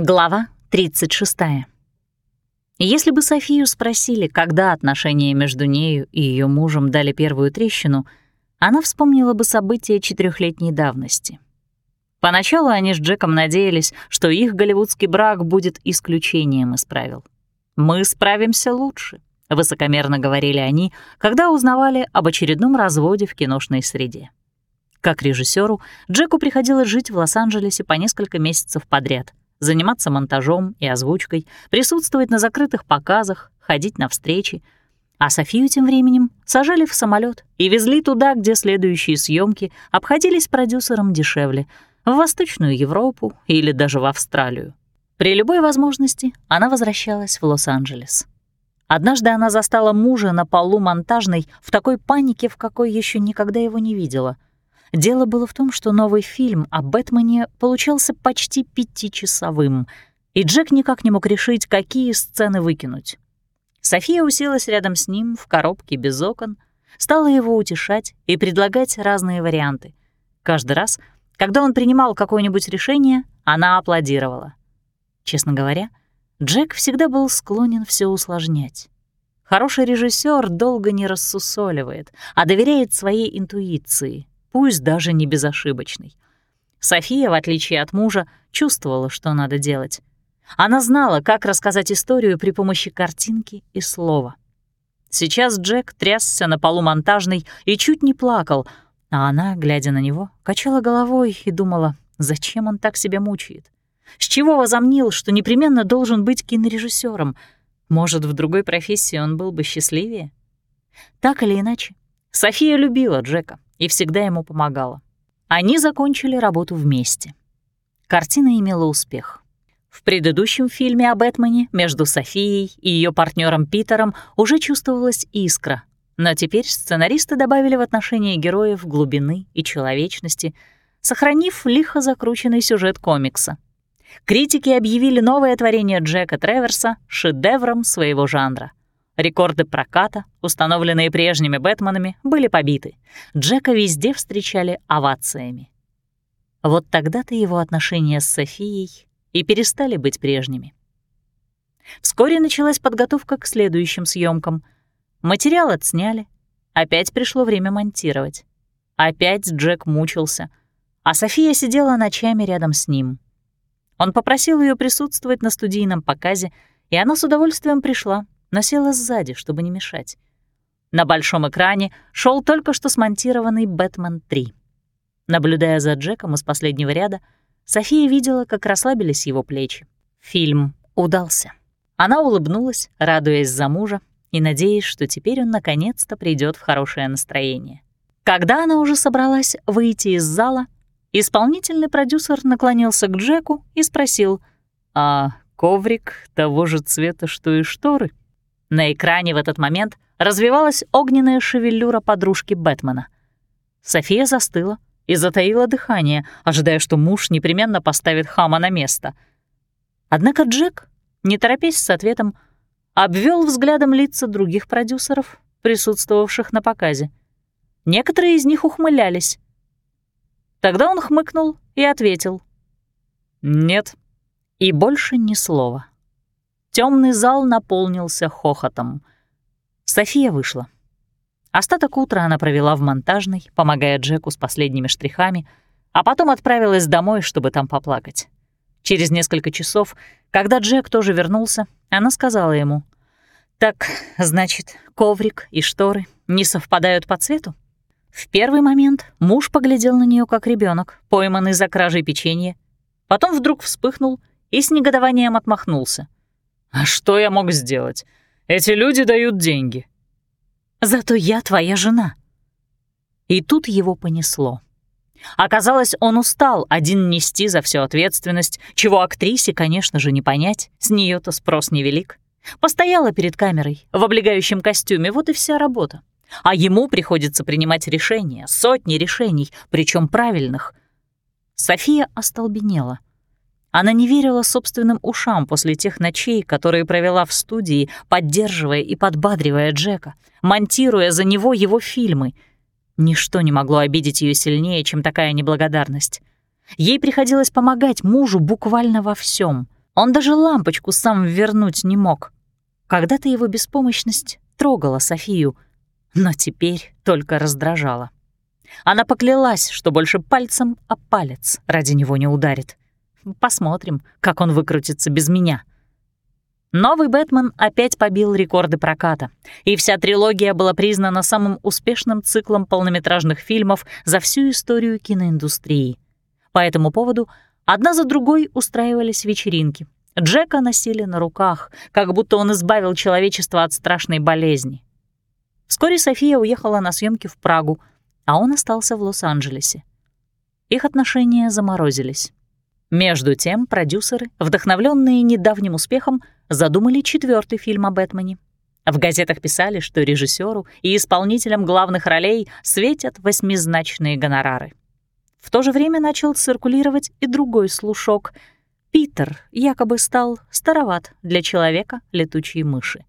Глава 36. Если бы Софию спросили, когда отношения между нею и ее мужем дали первую трещину, она вспомнила бы события четырехлетней давности. Поначалу они с Джеком надеялись, что их голливудский брак будет исключением из правил. «Мы справимся лучше», — высокомерно говорили они, когда узнавали об очередном разводе в киношной среде. Как режиссеру Джеку приходилось жить в Лос-Анджелесе по несколько месяцев подряд, заниматься монтажом и озвучкой, присутствовать на закрытых показах, ходить на встречи. А Софию тем временем сажали в самолет и везли туда, где следующие съемки обходились продюсерам дешевле, в Восточную Европу или даже в Австралию. При любой возможности она возвращалась в Лос-Анджелес. Однажды она застала мужа на полу монтажной в такой панике, в какой еще никогда его не видела — Дело было в том, что новый фильм о Бэтмене получался почти пятичасовым, и Джек никак не мог решить, какие сцены выкинуть. София уселась рядом с ним в коробке без окон, стала его утешать и предлагать разные варианты. Каждый раз, когда он принимал какое-нибудь решение, она аплодировала. Честно говоря, Джек всегда был склонен все усложнять. Хороший режиссер долго не рассусоливает, а доверяет своей интуиции, пусть даже не безошибочный. София, в отличие от мужа, чувствовала, что надо делать. Она знала, как рассказать историю при помощи картинки и слова. Сейчас Джек трясся на полу монтажной и чуть не плакал, а она, глядя на него, качала головой и думала, зачем он так себя мучает. С чего возомнил, что непременно должен быть кинорежиссером? Может, в другой профессии он был бы счастливее? Так или иначе, София любила Джека и всегда ему помогала. Они закончили работу вместе. Картина имела успех. В предыдущем фильме о Бэтмене между Софией и ее партнером Питером уже чувствовалась искра, но теперь сценаристы добавили в отношения героев глубины и человечности, сохранив лихо закрученный сюжет комикса. Критики объявили новое творение Джека Треверса шедевром своего жанра. Рекорды проката, установленные прежними Бэтменами, были побиты. Джека везде встречали овациями. Вот тогда-то его отношения с Софией и перестали быть прежними. Вскоре началась подготовка к следующим съемкам. Материал отсняли. Опять пришло время монтировать. Опять Джек мучился, а София сидела ночами рядом с ним. Он попросил ее присутствовать на студийном показе, и она с удовольствием пришла, но села сзади, чтобы не мешать. На большом экране шел только что смонтированный «Бэтмен 3». Наблюдая за Джеком из последнего ряда, София видела, как расслабились его плечи. Фильм удался. Она улыбнулась, радуясь за мужа и надеясь, что теперь он наконец-то придет в хорошее настроение. Когда она уже собралась выйти из зала, исполнительный продюсер наклонился к Джеку и спросил, «А коврик того же цвета, что и шторы?» На экране в этот момент развивалась огненная шевелюра подружки Бэтмена. София застыла и затаила дыхание, ожидая, что муж непременно поставит хама на место. Однако Джек, не торопясь с ответом, обвел взглядом лица других продюсеров, присутствовавших на показе. Некоторые из них ухмылялись. Тогда он хмыкнул и ответил. «Нет». И больше ни слова. Темный зал наполнился хохотом. София вышла. Остаток утра она провела в монтажной, помогая Джеку с последними штрихами, а потом отправилась домой, чтобы там поплакать. Через несколько часов, когда Джек тоже вернулся, она сказала ему, «Так, значит, коврик и шторы не совпадают по цвету?» В первый момент муж поглядел на нее как ребенок, пойманный за кражей печенья, потом вдруг вспыхнул и с негодованием отмахнулся — а что я мог сделать? Эти люди дают деньги. Зато я твоя жена. И тут его понесло. Оказалось, он устал один нести за всю ответственность, чего актрисе, конечно же, не понять, с нее то спрос невелик. Постояла перед камерой в облегающем костюме, вот и вся работа. А ему приходится принимать решения, сотни решений, причем правильных. София остолбенела — она не верила собственным ушам после тех ночей, которые провела в студии, поддерживая и подбадривая Джека, монтируя за него его фильмы. Ничто не могло обидеть ее сильнее, чем такая неблагодарность. Ей приходилось помогать мужу буквально во всем. Он даже лампочку сам вернуть не мог. Когда-то его беспомощность трогала Софию, но теперь только раздражала. Она поклялась, что больше пальцем о палец ради него не ударит. Посмотрим, как он выкрутится без меня. Новый «Бэтмен» опять побил рекорды проката, и вся трилогия была признана самым успешным циклом полнометражных фильмов за всю историю киноиндустрии. По этому поводу одна за другой устраивались вечеринки. Джека носили на руках, как будто он избавил человечество от страшной болезни. Вскоре София уехала на съемки в Прагу, а он остался в Лос-Анджелесе. Их отношения заморозились. Между тем продюсеры, вдохновленные недавним успехом, задумали четвертый фильм о Бэтмене. В газетах писали, что режиссеру и исполнителям главных ролей светят восьмизначные гонорары. В то же время начал циркулировать и другой слушок. Питер якобы стал староват для человека летучей мыши.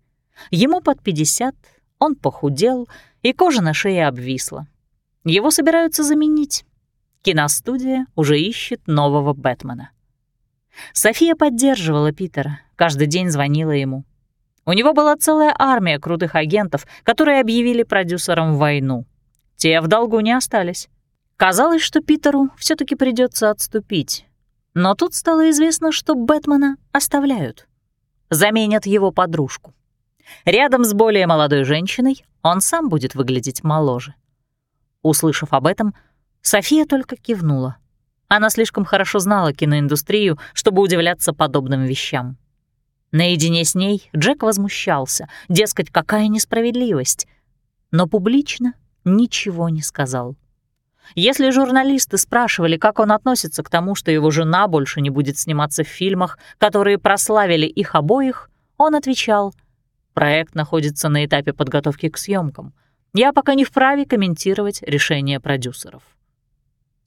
Ему под 50, он похудел, и кожа на шее обвисла. Его собираются заменить. Киностудия уже ищет нового Бэтмена. София поддерживала Питера, каждый день звонила ему. У него была целая армия крутых агентов, которые объявили продюсерам войну. Те в долгу не остались. Казалось, что Питеру все таки придется отступить. Но тут стало известно, что Бэтмена оставляют. Заменят его подружку. Рядом с более молодой женщиной он сам будет выглядеть моложе. Услышав об этом, София только кивнула. Она слишком хорошо знала киноиндустрию, чтобы удивляться подобным вещам. Наедине с ней Джек возмущался, дескать, какая несправедливость, но публично ничего не сказал. Если журналисты спрашивали, как он относится к тому, что его жена больше не будет сниматься в фильмах, которые прославили их обоих, он отвечал, «Проект находится на этапе подготовки к съемкам. Я пока не вправе комментировать решение продюсеров»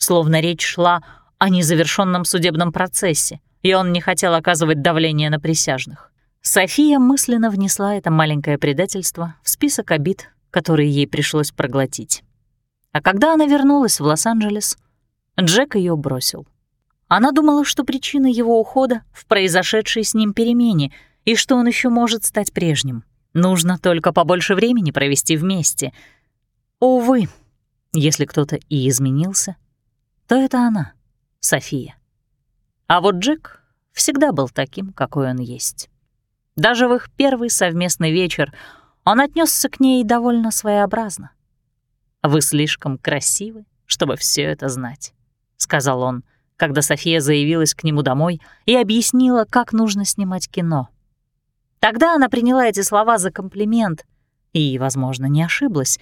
словно речь шла о незавершенном судебном процессе, и он не хотел оказывать давление на присяжных. София мысленно внесла это маленькое предательство в список обид, которые ей пришлось проглотить. А когда она вернулась в Лос-Анджелес, Джек ее бросил. Она думала, что причина его ухода в произошедшей с ним перемене и что он еще может стать прежним. Нужно только побольше времени провести вместе. Увы, если кто-то и изменился, то это она, София. А вот Джек всегда был таким, какой он есть. Даже в их первый совместный вечер он отнесся к ней довольно своеобразно. «Вы слишком красивы, чтобы все это знать», — сказал он, когда София заявилась к нему домой и объяснила, как нужно снимать кино. Тогда она приняла эти слова за комплимент и, возможно, не ошиблась,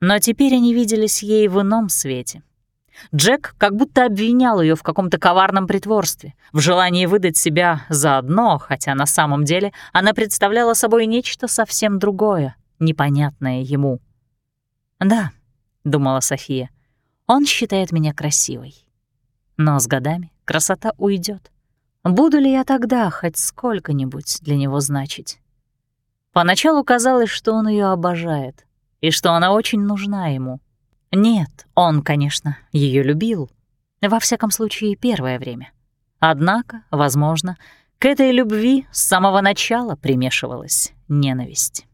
но теперь они виделись ей в ином свете — Джек как будто обвинял ее в каком-то коварном притворстве, в желании выдать себя заодно, хотя на самом деле она представляла собой нечто совсем другое, непонятное ему. «Да», — думала София, — «он считает меня красивой. Но с годами красота уйдет. Буду ли я тогда хоть сколько-нибудь для него значить?» Поначалу казалось, что он ее обожает и что она очень нужна ему — нет, он, конечно, ее любил. Во всяком случае, первое время. Однако, возможно, к этой любви с самого начала примешивалась ненависть.